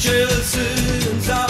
Chelsea and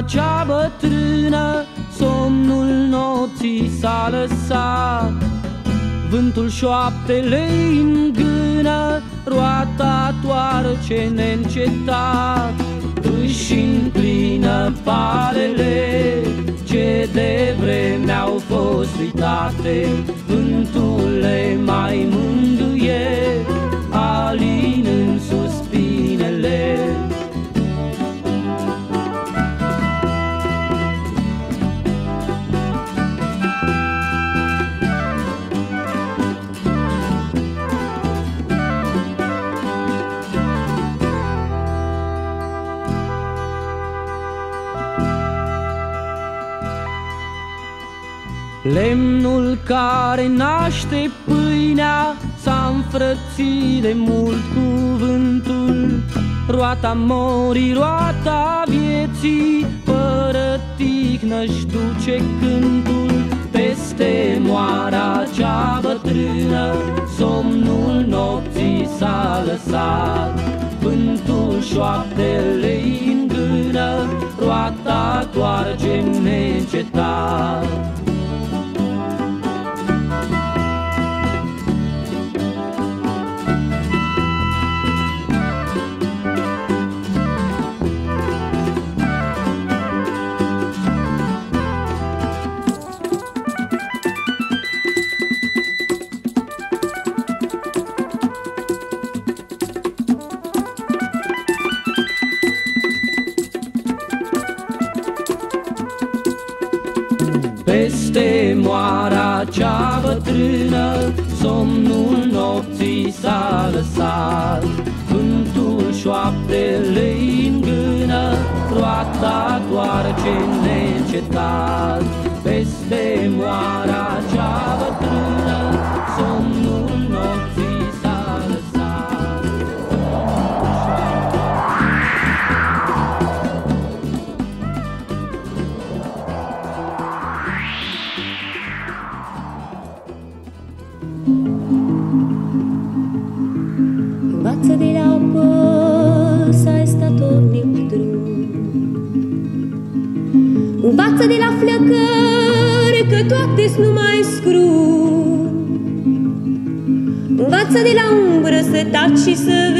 Mama cea bătrână Somnul nopții s-a lăsat. Vântul șoaptele în gână Roata toarce neîncetat. Își înclină palele Ce de vreme au fost uitate. Vântul le mai mânduie. Lemnul care naște pâinea S-a înfrățit de mult cuvântul. Roata morii, roata vieții Fără tihnă-și duce cântul. Peste moara cea bătrână Somnul nopții s-a lăsat. Vântul șoaptele în gână Roata toarce necetat ce neîncetat Peste că toate nu mai scru Învață de la umbră să taci și să veghezi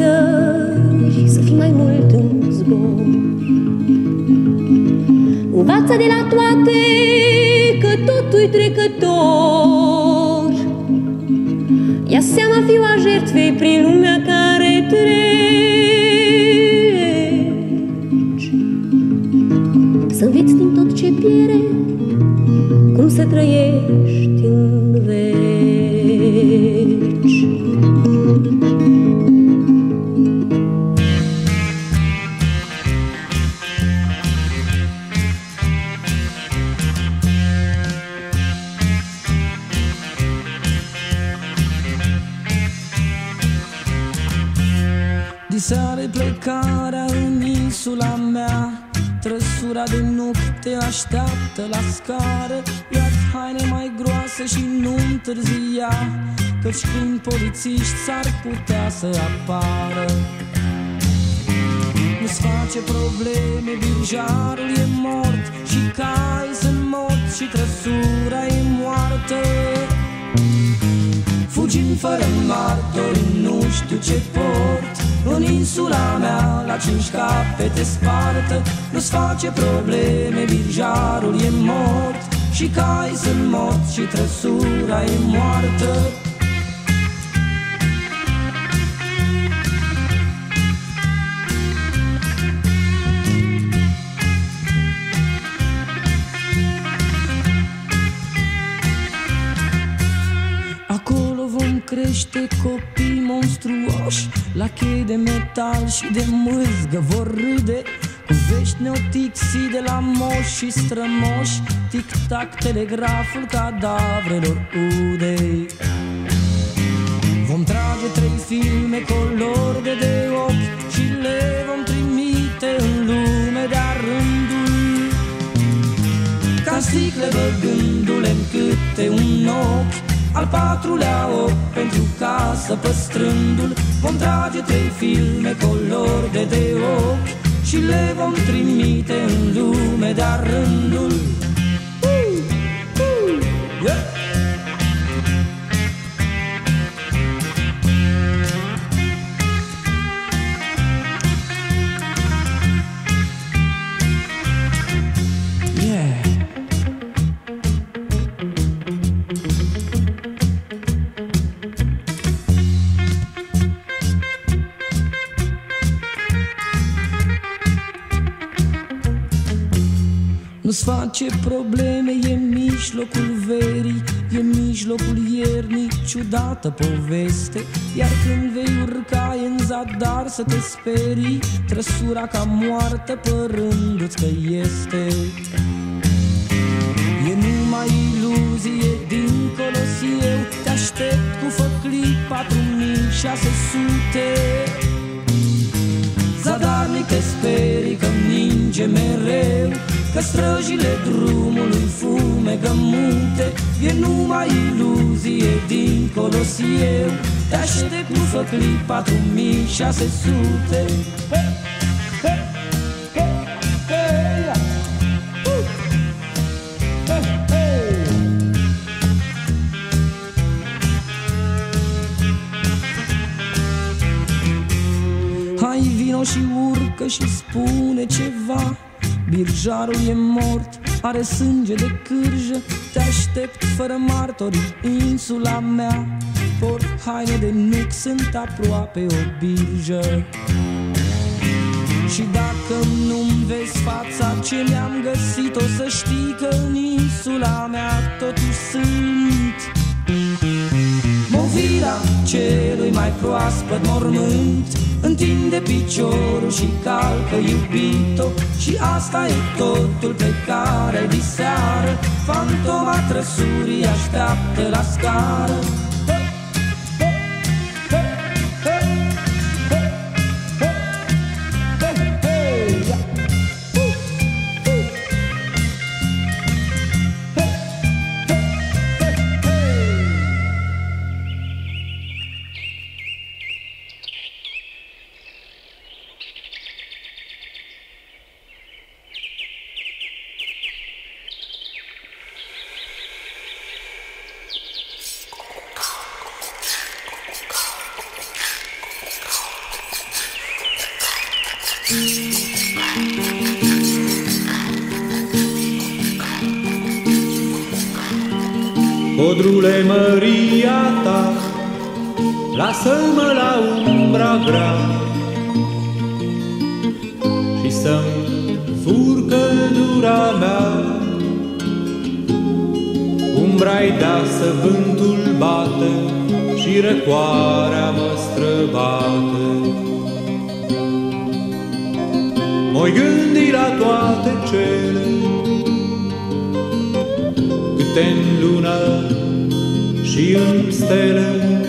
de probleme, birjarul e mort Și cai sunt morți și trăsura e moartă Fugind fără martori, nu știu ce port. În insula mea, la cinci capete spartă Nu-ți face probleme, birjarul e mort. Și cai sunt morți și trăsura e moartă vom crește copii monstruoși La chei de metal și de mâzgă vor râde Cu vești neotixii de la moși și strămoși Tic-tac telegraful cadavrelor udei. Vom trage trei filme color de de ochi Și le vom trimite în lume de-a rândul. Ca sticle băgându-le în câte un ochi Al patrulea ochi pentru casă păstrându-l Vom trage trei filme color de de ochi Și le vom trimite în lume de-a rândul Nu-ți face probleme, e mijlocul verii E mijlocul iernii, ciudată poveste. Iar când vei urca e în zadar să te sperii Trăsura ca moartă părându-ți că este. E numai iluzie, dincolo eu Te aștept cu făclii patru mii șase sute Zadarnic te sperii că ninge mereu Că străjile drumului fumegă munte. E numai iluzie dincolo eu Te aștept cu făclii 4600 Hai vino și urcă și spune ceva. Birjarul e mort, are sânge de cârjă. Te aștept fără martori, insula mea. Port haine de nuc, sunt aproape o birjă. Și dacă nu-mi vezi fața ce mi-am găsit O să știi că în insula mea totuși sunt. Movira celui mai proaspăt mormânt Întinde piciorul și calcă iubito. Și asta e totul pe care diseară. Fantoma trăsurii așteaptă la scară Moi gândi la toate cele Câte în lună și în stele.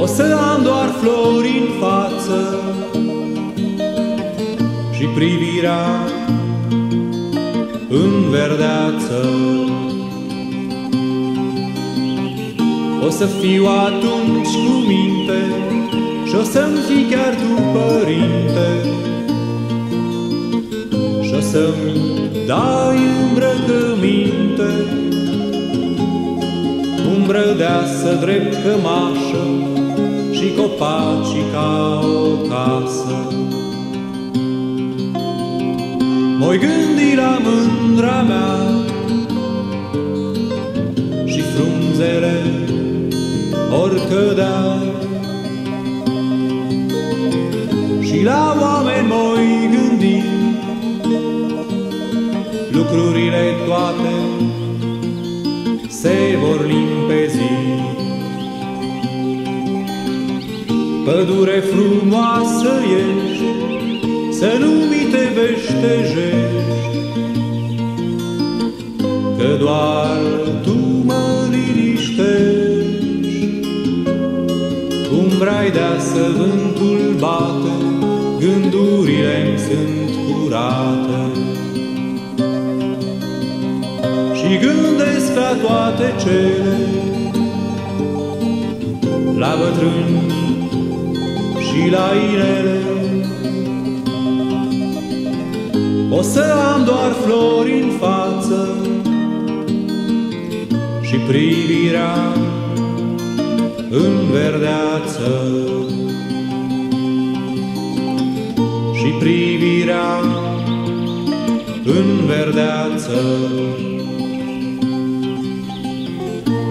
O să am doar flori în față Și privirea în verdeață. O să fiu atunci cu minte Și o să-mi fii chiar tu părinte. Și o să-mi dai îmbrăcăminte. Umbră deasă drept cămașă Și copacii ca o casă. Moi gândi la mândra mea Și frunzele ori cădea la oameni moi gândi. Lucrurile toate se vor limpezi. Pădure frumoasă ești Să nu mi te veștejești Că doar tu mă liniștești. Cum vrei deasă vântul bate Gândurile-mi sunt curate. Și gândesc la toate cele La bătrâni și la inele O să am doar flori în față Și privirea în verdeață privirea în verdeață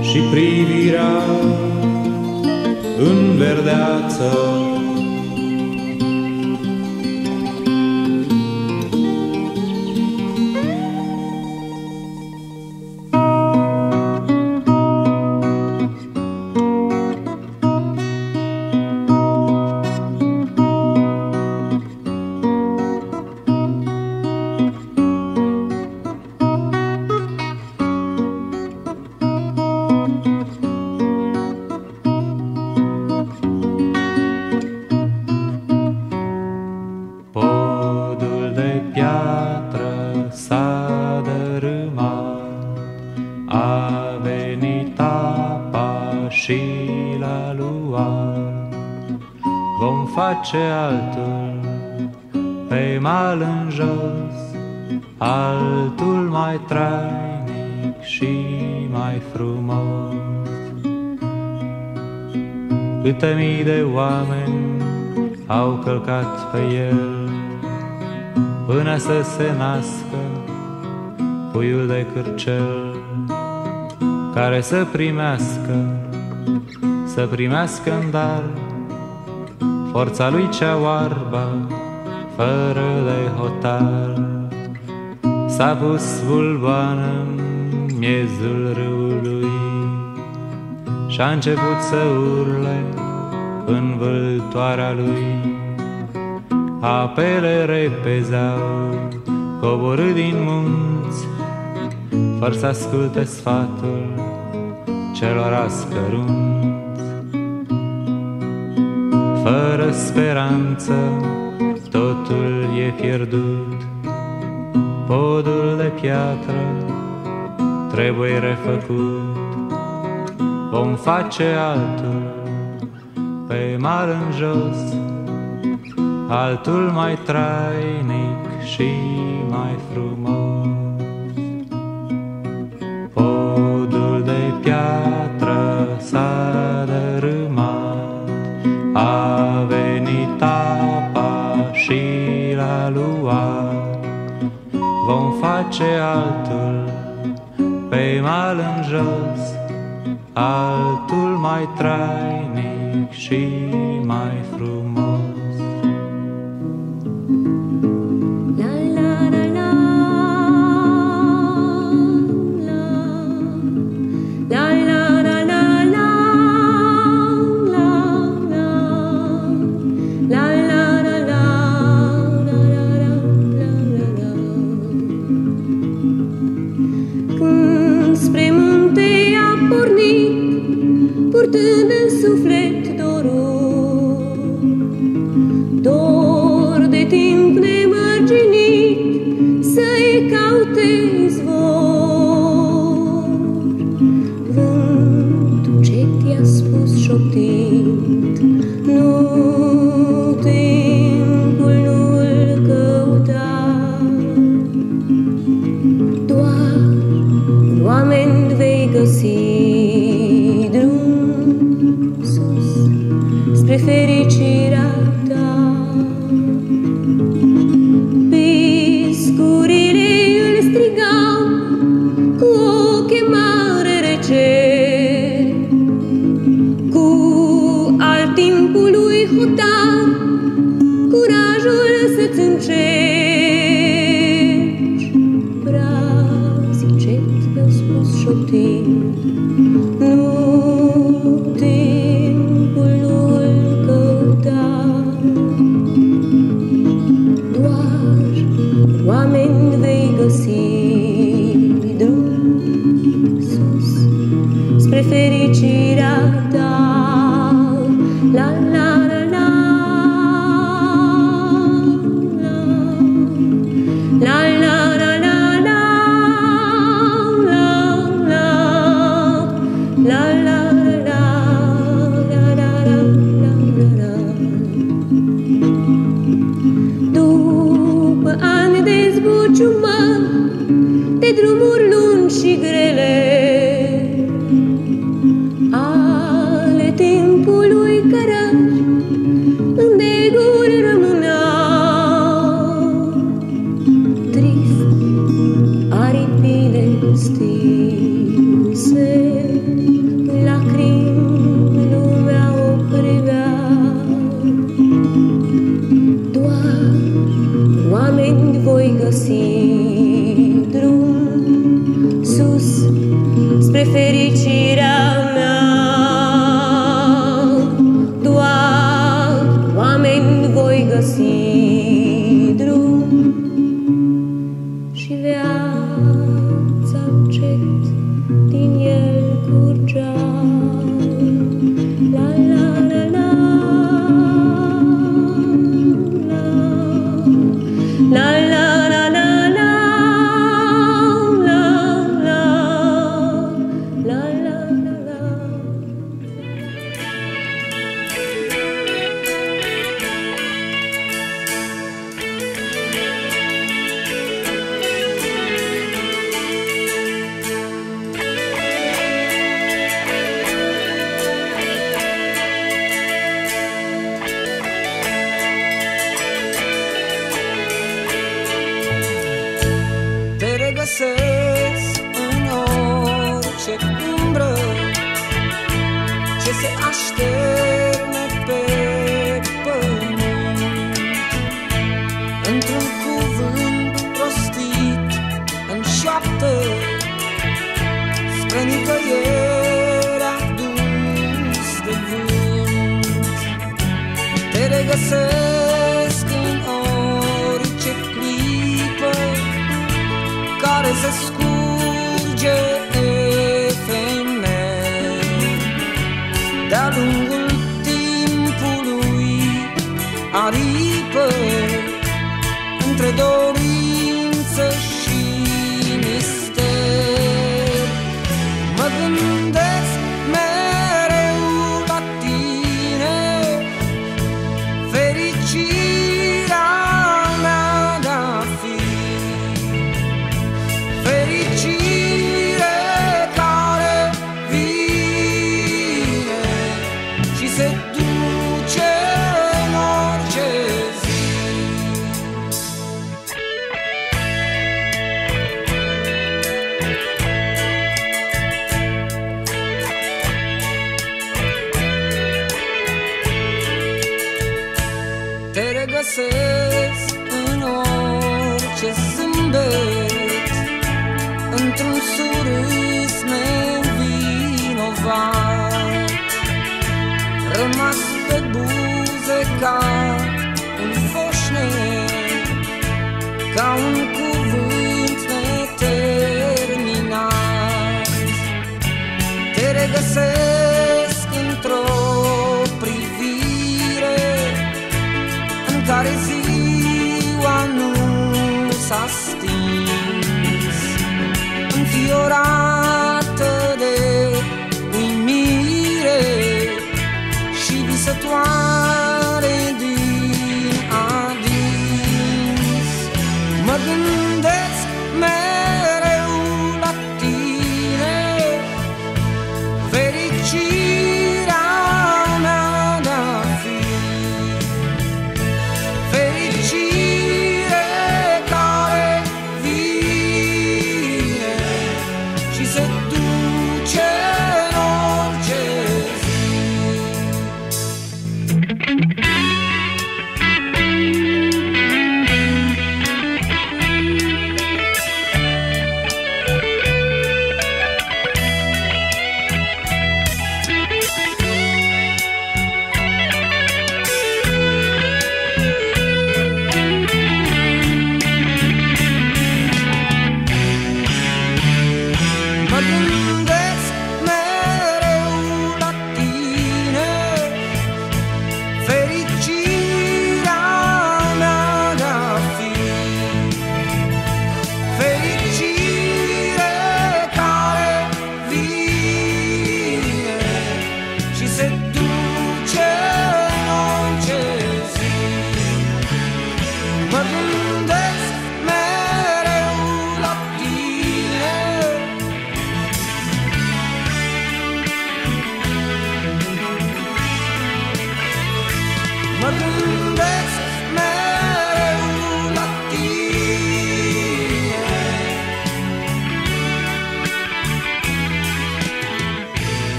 și privirea în verdeață. Face altul pe mal în jos, altul mai trainic și mai frumos. Câte mii de oameni au călcat pe el până să se nască puiul de cârcel care să primească, să primească în dar forța lui cea oarbă, fără de hotar. S-a pus vulboană în miezul râului și-a început să urle în vâltoarea lui. Apele repezeau, coborâ din munți, fără să asculte sfatul celor ascărunți fără speranță, totul e pierdut. Podul de piatră trebuie refăcut, vom face altul pe mal în jos, altul mai trainic și mai frumos. Podul de piatră s-a face altul pe mal în jos, altul mai trainic și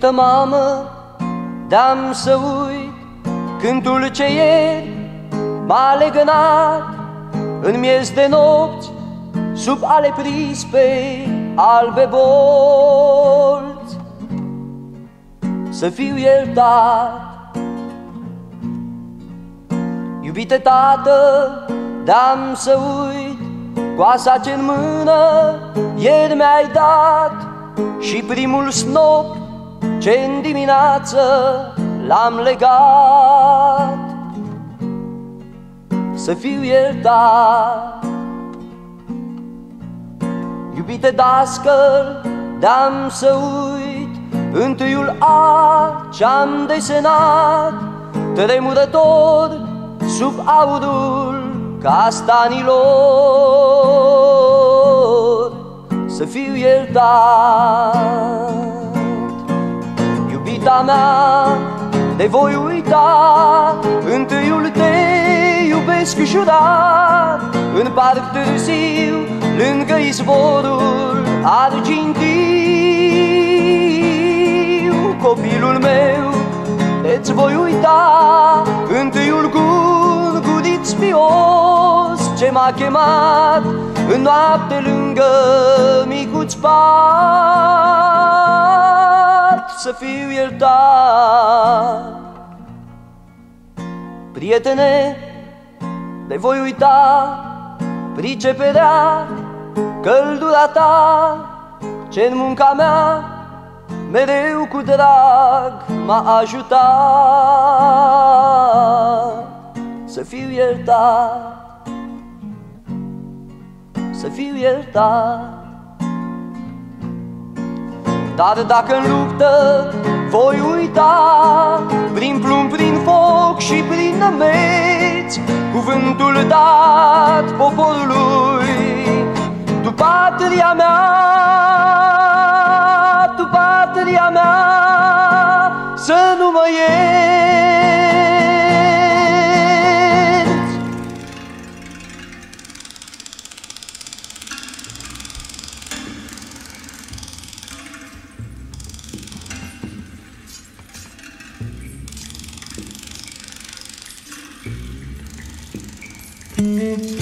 Iubită mamă, de-am să uit Cântul ce ieri m-a legănat. În miez de nopți, sub ale prispei albe bolți. Să fiu iertat. Iubite tată, de-am să uit Coasa ce-n mână. Ieri mi-ai dat Și primul snop ce în dimineață l-am legat. Să fiu iertat. Iubite dascăl, de-am să uit Întâiul A ce-am desenat. Tremurător sub aurul castanilor. Să fiu iertat Iubita mea, te voi uita. Întâiul te iubesc jurat În parc târziu, lângă izvorul argintiu. Copilul meu, te-ți voi uita. Întâiul gun gudit spios Ce m-a chemat în noapte lângă micuț pat Să fiu iertat Prietene, le voi uita priceperea, căldura ta ce în munca mea mereu cu drag m-a ajutat să fiu iertat, să fiu iertat. Dar dacă în luptă voi uita Prin plumb, prin foc și prin nămeți Cuvântul dat poporului Tu patria mea, tu patria mea Să nu mă ierți Știu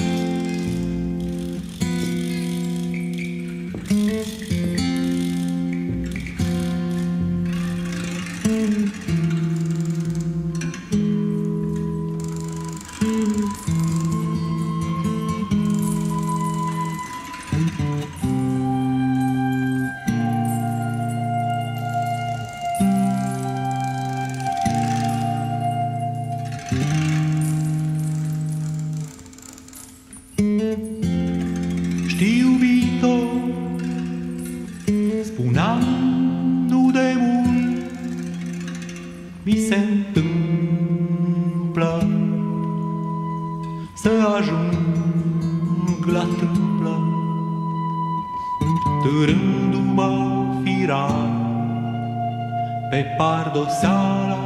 pardoseala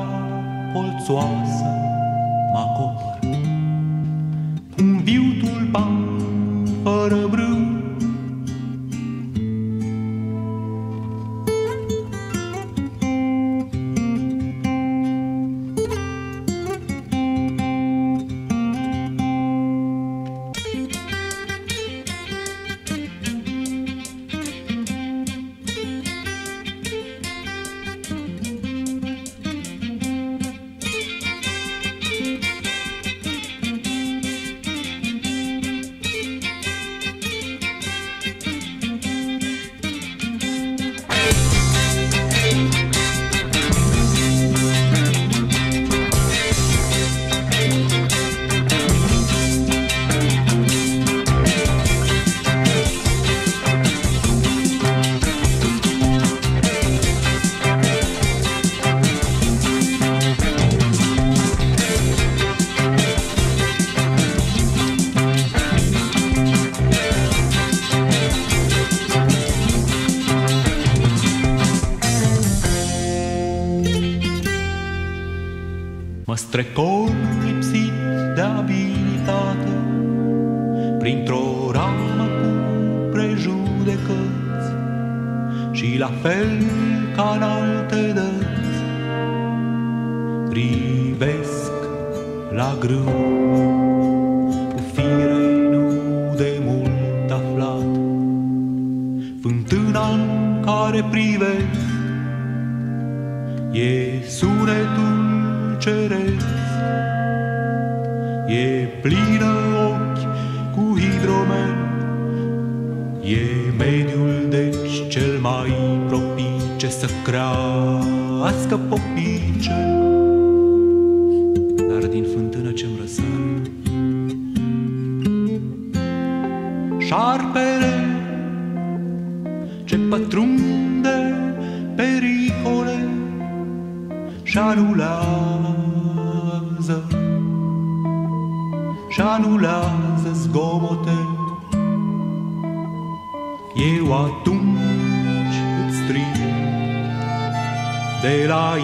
polțoasă Strecon lipsit de abilitate Printr-o ramă cu prejudecăți Și la fel ca în alte dăți Privesc la grâu. Cu fire nu de mult aflat Fântâna care privesc E crească popice, dar din fântână ce-mi răsare. Șarpere ce pătrunde pericole și-anulează, și-anulează zgomote. Eu atunci セラ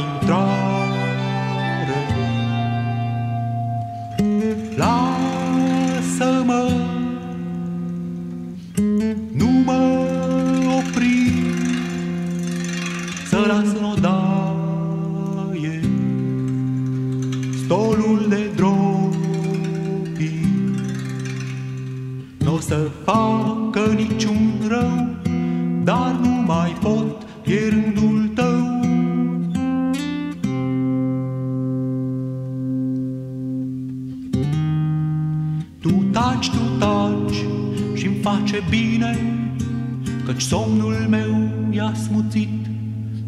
face bine, Căci somnul meu i-a smuțit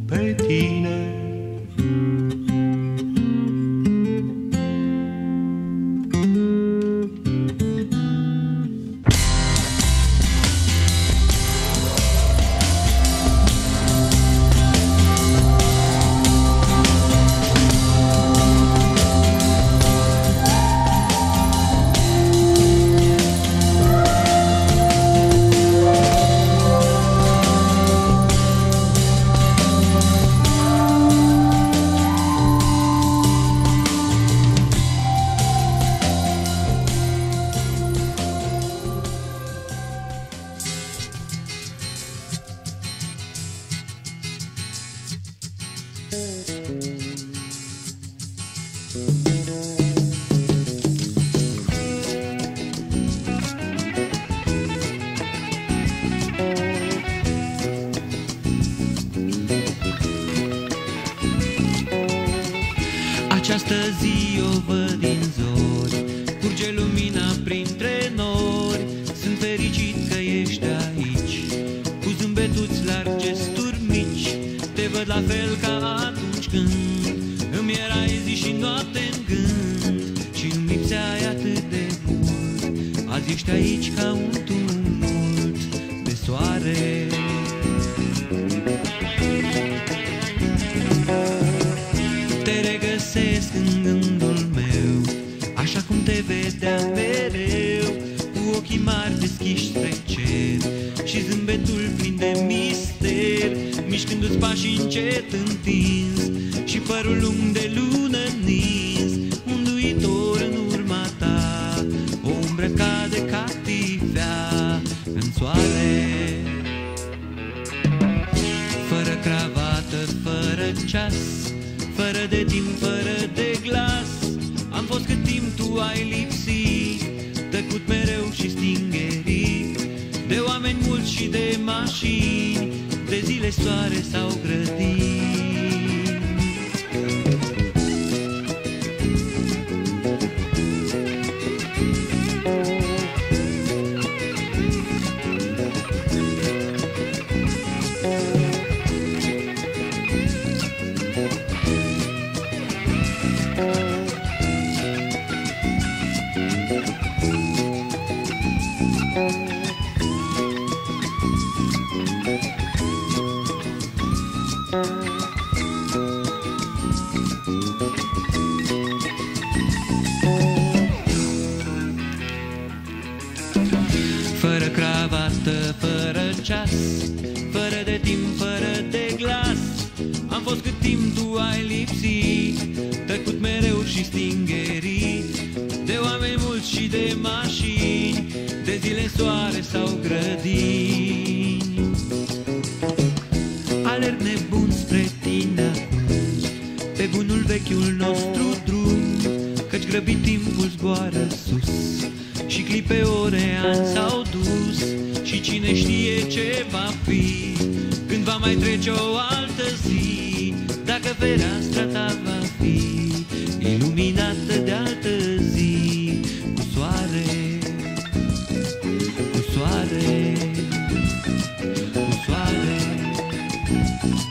pe tine.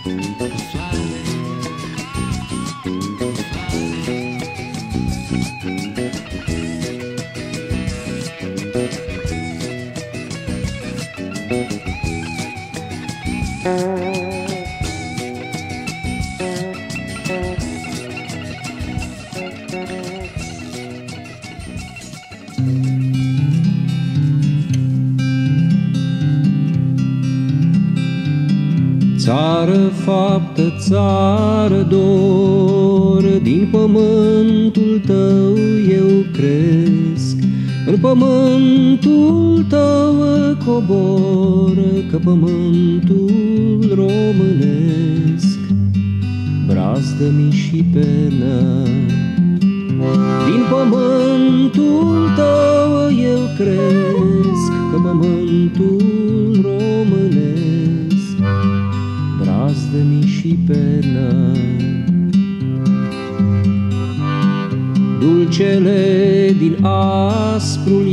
Cu țară dor, din pământul tău eu cresc. În pământul tău cobor, că pământul românesc. Brazdă-mi și pernă, din pământul tău eu cresc, că pământul Dulcele din asprul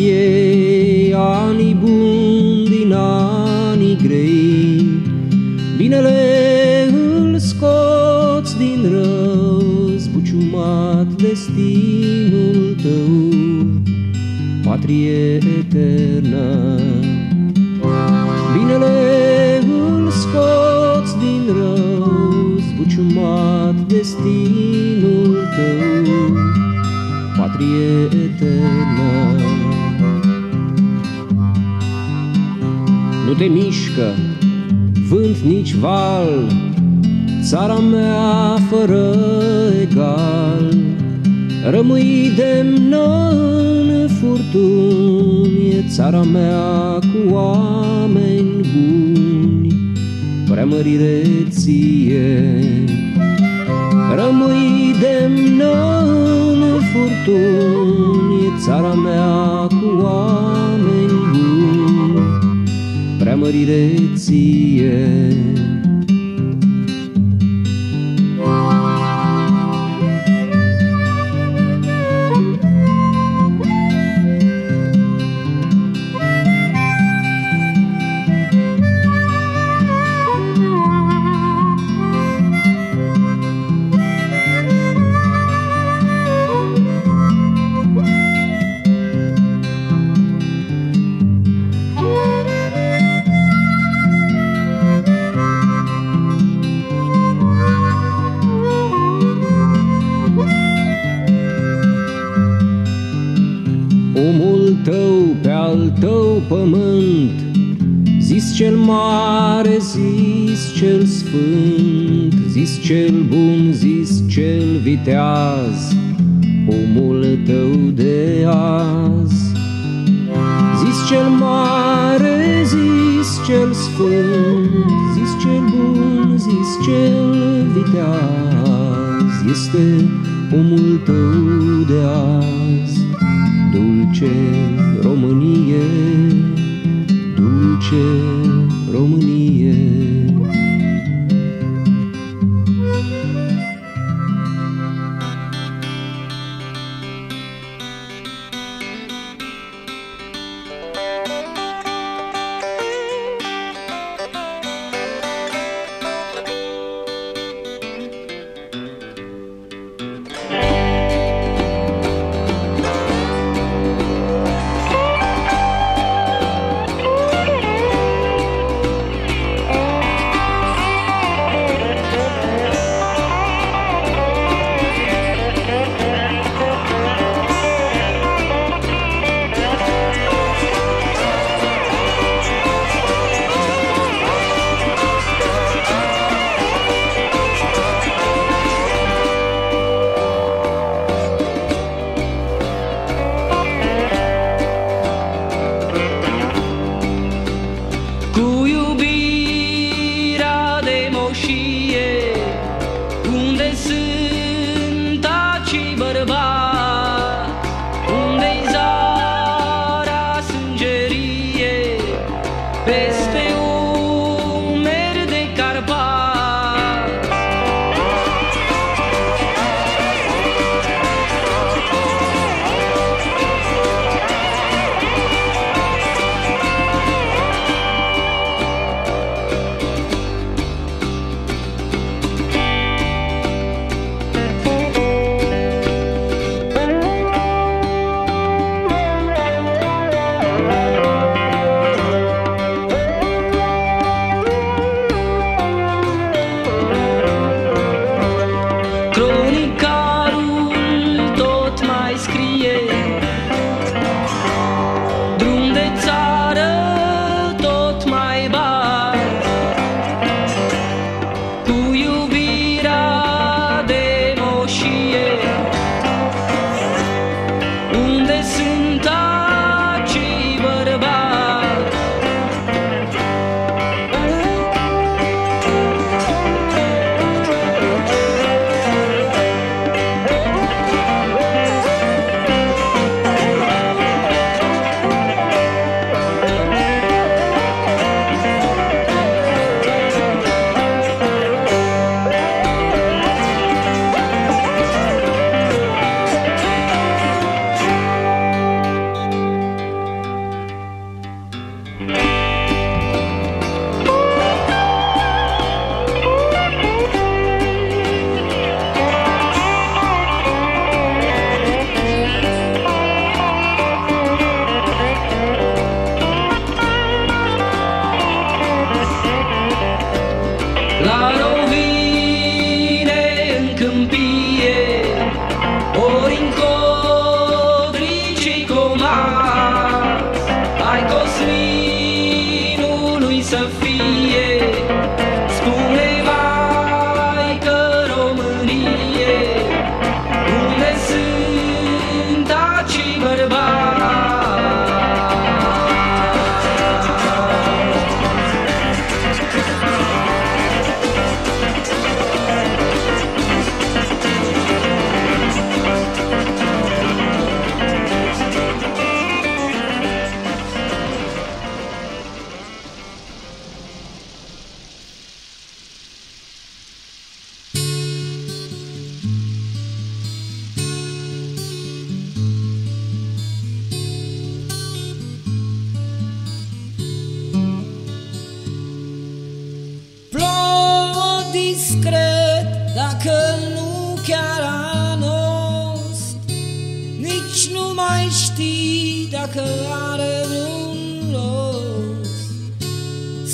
te mișcă vânt nici val, țara mea fără egal, Rămâi demnă în furtuni, e țara mea cu oameni buni, preamărire ție. Rămâi demnă în furtuni, e țara mea cu oameni buni, preamărire ție. Cel viteaz, Omul tău de azi. Zis cel mare, zis cel sfânt, Zis cel bun, zis cel viteaz, Este omul tău de azi. Dulce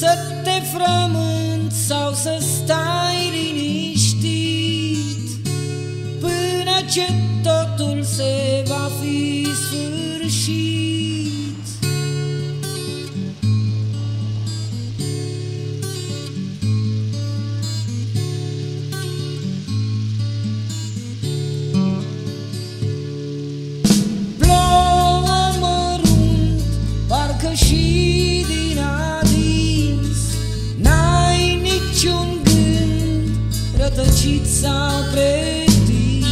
Să te frământ sau să stai liniștit, până ce totul se va fi sfârșit. Rătăcit sau pretins.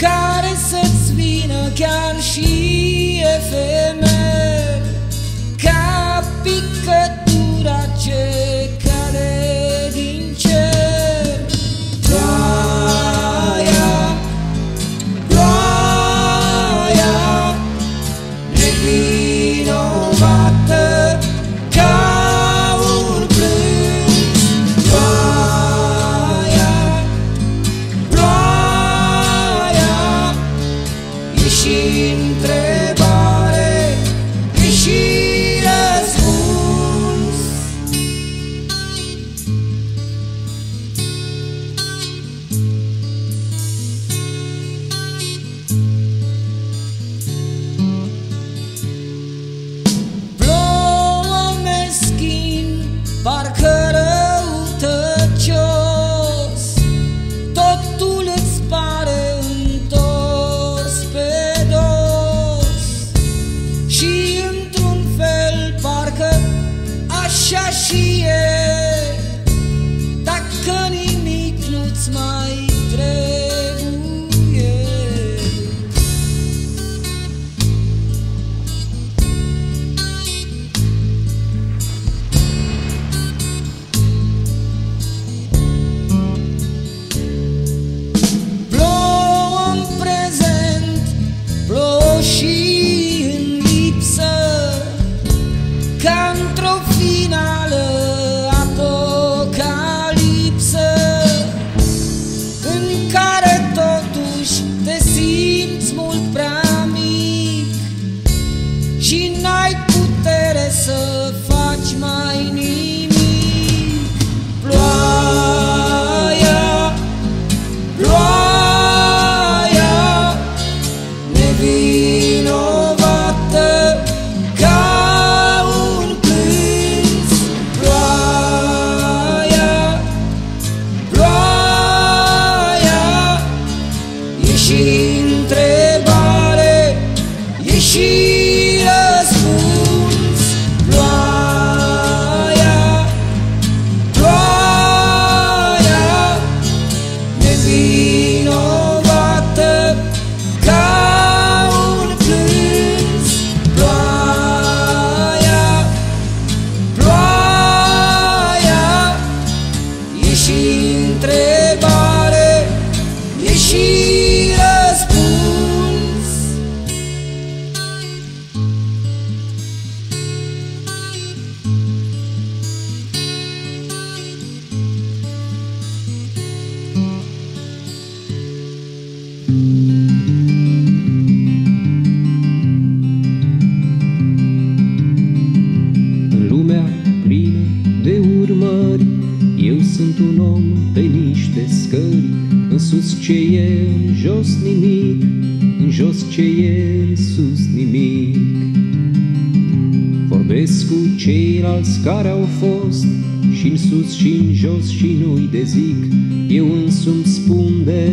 Care să-ți vină chiar și efemer sus ce e, în jos nimic În jos ce e, în sus nimic. Vorbesc cu ceilalți care au fost și în sus și în jos și nu-i de zic Eu însumi spun de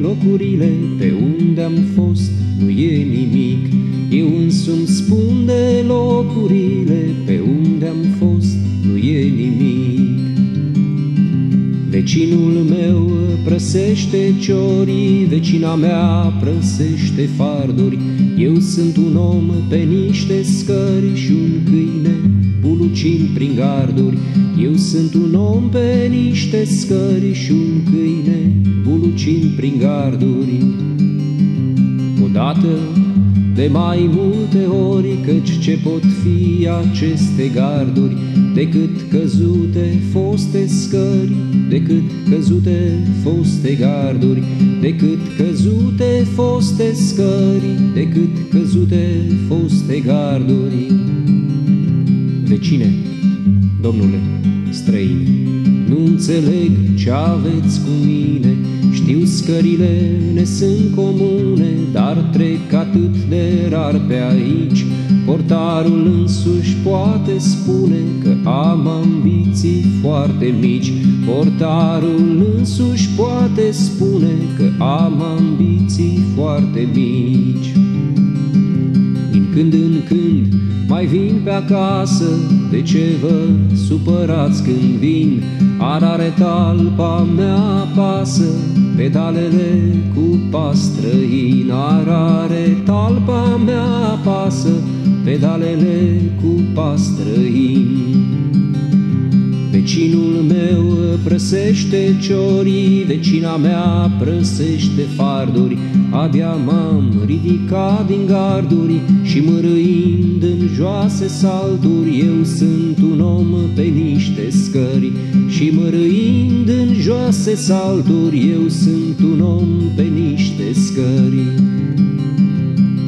locurile pe unde am fost Nu e nimic. Eu însumi spun de locurile pe unde am fost Nu e nimic. Vecinul meu prăsește ciorii, vecina mea prăsește farduri. Eu sunt un om pe niște scări și un câine bulucind prin garduri. Eu sunt un om pe niște scări și un câine bulucind prin garduri. Odată de mai multe ori, căci ce pot fi aceste garduri decât căzute foste scări decât căzute foste garduri, decât căzute foste scări, decât căzute foste garduri. Vecine, domnule, străine, nu înțeleg ce aveți cu mine, știu scările ne sunt comune, dar trec atât de rar pe aici, Portarul însuși poate spune că am ambiții foarte mici. Portarul însuși poate spune că am ambiții foarte mici. Din când în când mai vin pe acasă, de ce vă supărați când vin? Arare talpa mea pasă, pedalele cu pas străin. Arare talpa mea pasă, pedalele cu pas străin. Vecinul meu prăsește ciorii, vecina mea prăsește farduri, Abia m-am ridicat din garduri și mărâind în joase salturi, Eu sunt un om pe niște scări și mărâind în joase salturi, Eu sunt un om pe niște scări.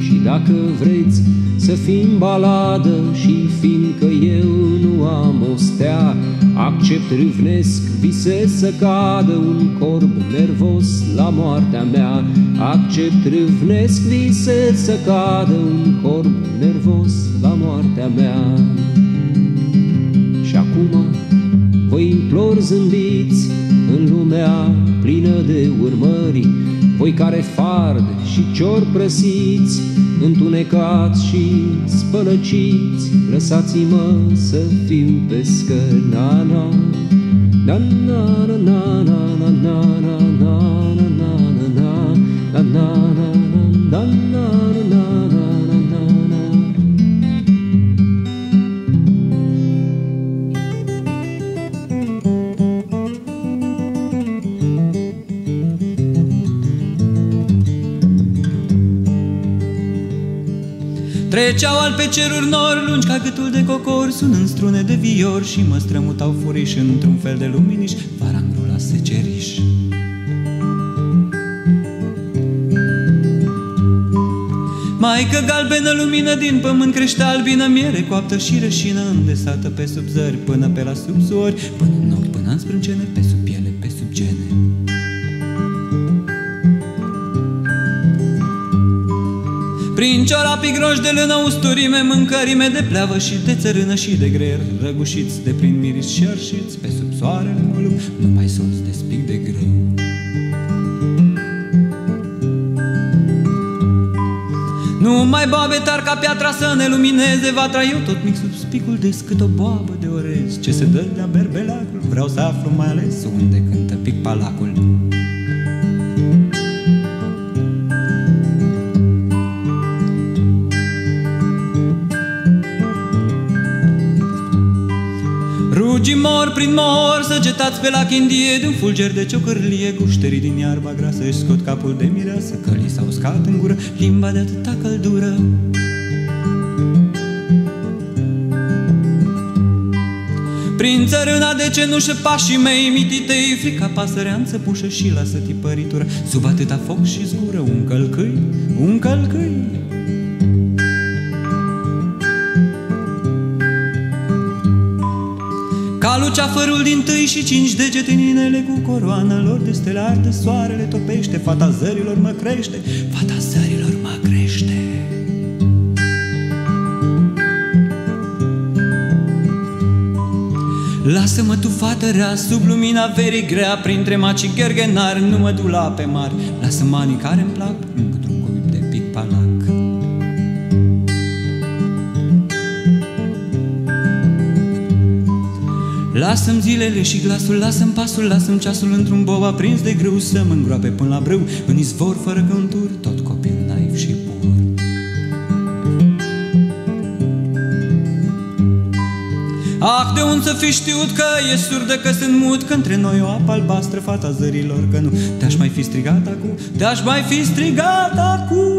Și dacă vreți să fim baladă și fiindcă eu nu am o stea, accept râvnesc, visez să cadă un corb nervos la moartea mea, accept râvnesc, visez să cadă un corb nervos la moartea mea. Și acum vă implor zâmbiți în lumea plină de urmări, voi care fard și cior prăsiți, întunecați și spălăciți, lăsați-mă să fiu pe scări, na na, na na na na na na na na na na na na na na na na Treceau al pe ceruri nori lungi ca gâtul de cocor Sunând strune de vior și mă strămutau furiș Într-un fel de luminiș, varangrul la seceriș. Maică galbenă lumină din pământ crește albină Miere coaptă și rășină îndesată pe sub zări Până pe la subsuori, până în ochi, până în sprâncene Pe sub Prin ciorapii groși de lână, usturime, mâncărime de pleavă și de țărână și de greier, răgușiți de prin miris și arșiți, pe sub soarele măluc, numai soț de spic de greu. Nu mai boabe tar ca piatra să ne lumineze vatra Eu tot mic sub spicul de scât o boabă de orez Ce se dă de-a berbelacul Vreau să aflu mai ales unde cântă pic palacul mor prin mor, săgetați pe la chindie De un fulger de ciocărlie, gușterii din iarba grasă Își scot capul de mireasă, că li s-au uscat în gură Limba de atâta căldură. Prin țărâna de cenușă pașii mei mititei Frica pasărea înțăpușă și lasă tipăritură. Sub atâta foc și zgură un călcâi, un călcâi Ca luceafărul din tâi și cinci degete în inele cu coroană lor de stele arde soarele topește, fata zărilor mă crește, fata zărilor mă crește. Lasă-mă tu, fată rea, sub lumina verii grea, printre maci gherghenari, nu mă du la pe mari, lasă manii care-mi plac, Lasă-mi zilele și glasul, lasă-mi pasul, lasă-mi ceasul într-un bou aprins de grâu Să mă îngroape până la brâu, în izvor fără contur, tot copil naiv și pur. Ah, de unde să fi știut că e surdă, că sunt mut, că între noi o apă albastră, fata zărilor, că nu Te-aș mai fi strigat acum, te-aș mai fi strigat acum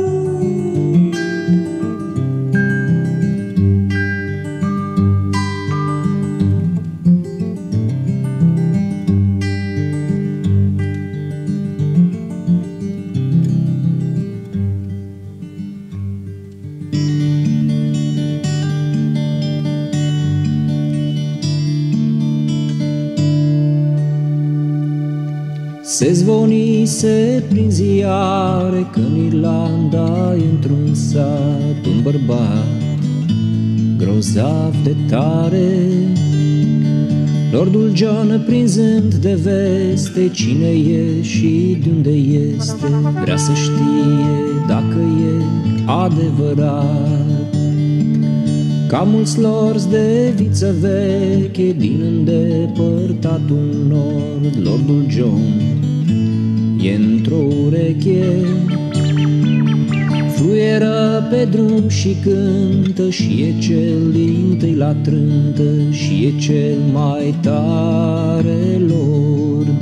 Se zvonise prin ziare că în Irlanda e într-un sat un bărbat grozav de tare Lordul John, prinzând de veste cine e și de unde este, vrea să știe dacă e adevărat. Ca mulți lorzi de viță veche din îndepărtatul nord, Lordul John e într-o ureche Fluieră pe drum și cântă Și e cel din la trântă Și e cel mai tare lord.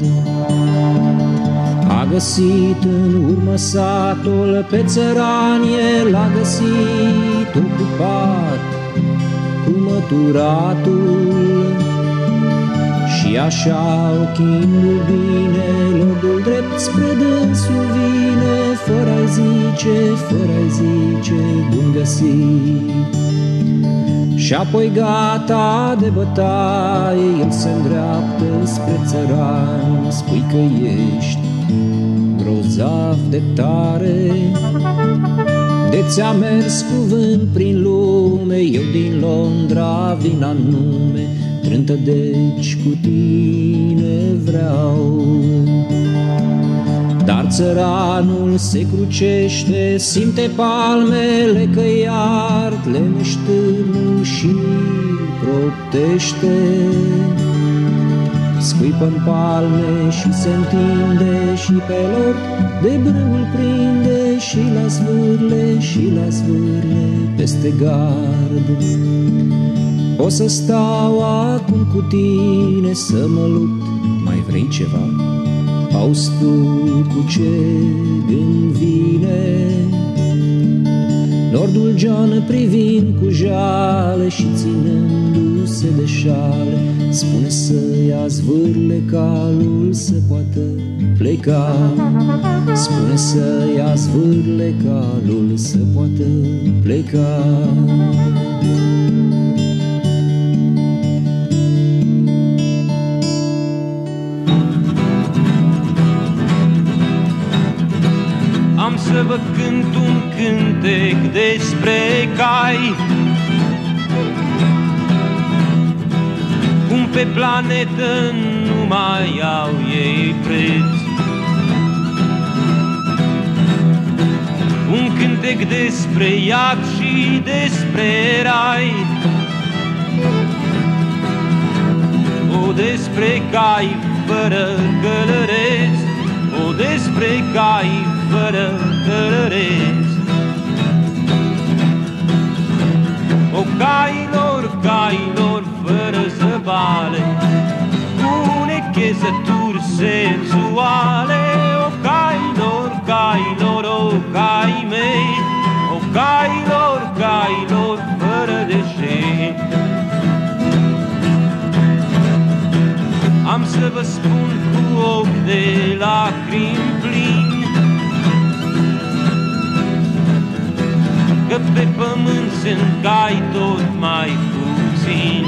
A găsit în urmă satul Pe țăranie l-a găsit ocupat Cu măturatul și așa ochii bine, lordul drept spre dânsul vine, fără a zice, fără a zice, bun găsit. Și apoi gata de bătaie, el se îndreaptă spre țăran, spui că ești grozav de tare. De ți-a mers cuvânt prin lume, eu din Londra vin anume, Trântă deci cu tine vreau. Dar țăranul se crucește Simte palmele că iart Lenește și proptește Scuipă în palme și se întinde Și pe loc de brâul prinde Și la zvârle, și la zvârle Peste gard o să stau acum cu tine să mă lupt, mai vrei ceva? Auzi tu cu ce gând vine? Lordul John privind cu jale și ținându-se de șale, Spune să ia zvârle calul să poată pleca. Spune să ia zvârle calul să poată pleca. Să vă cânt un cântec despre cai. Cum pe planetă nu mai au ei preț. Un cântec despre iad și despre rai. O despre cai fără călăreți O despre cai fără cărăreți. O cailor, cailor, fără zăbale, cu nechezături sensuale. O cailor, cailor, o cai mei, o cailor, cailor, fără deșești. Am să vă spun cu ochi de lacrimi Că pe pământ se încai tot mai puțin.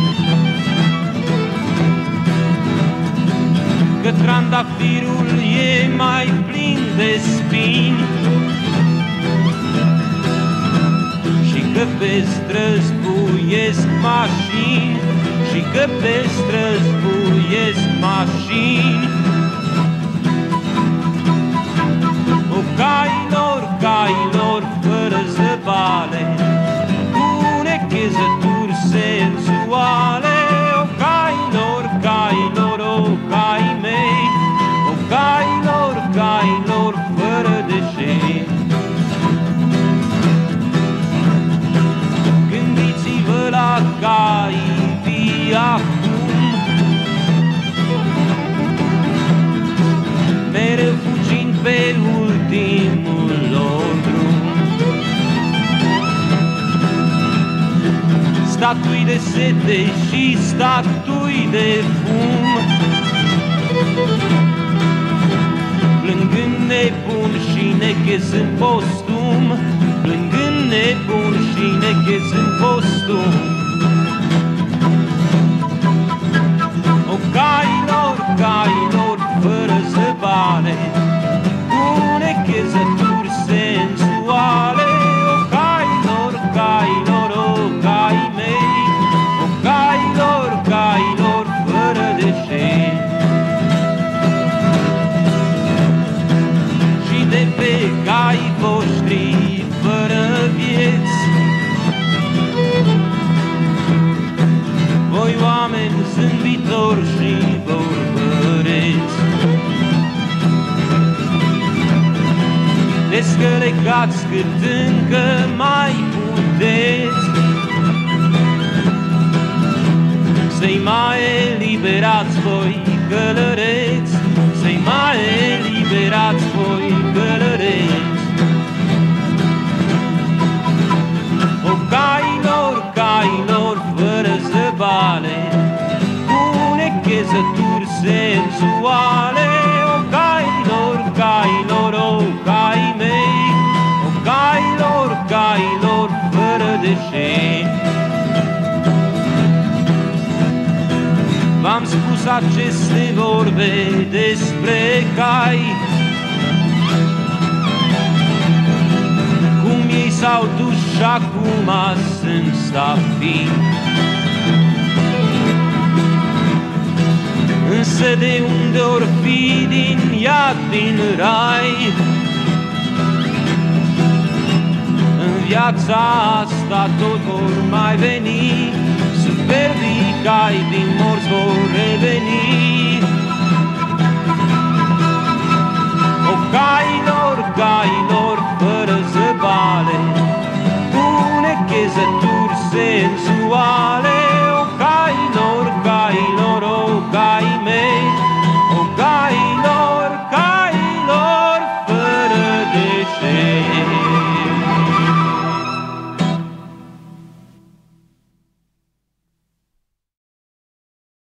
Că trandafirul e mai plin de spini Și că pe străzi buiesc mașini. Și că pe străzi buiesc mașini O cailor, cailor, vale cu nechezături sensuale. statui de sete și statui de fum. Plângând nebun și nechez în postum, Plângând nebun și nechez în postum. O cailor, cailor, fără zăbare, Cu nechezături, cai voștri fără vieți. Voi oameni zâmbitori și vorbăreți. Descălecați cât încă mai puteți Să-i mai eliberați voi călăreți Să-i mai eliberați voi călăreți O cailor, cailor, fără zăbale Cu nechezături sensuale O cailor, cailor, o cai mei O cailor, cailor, fără deșeni V-am spus aceste vorbe despre cai s-au dus și acum sunt stafii Însă de unde or fi din iad, din rai? În viața asta tot vor mai veni Superbii cai din morți vor reveni. O cailor, cailor, fără uguale, une chiesa tur sensuale, cai nor kai loro okai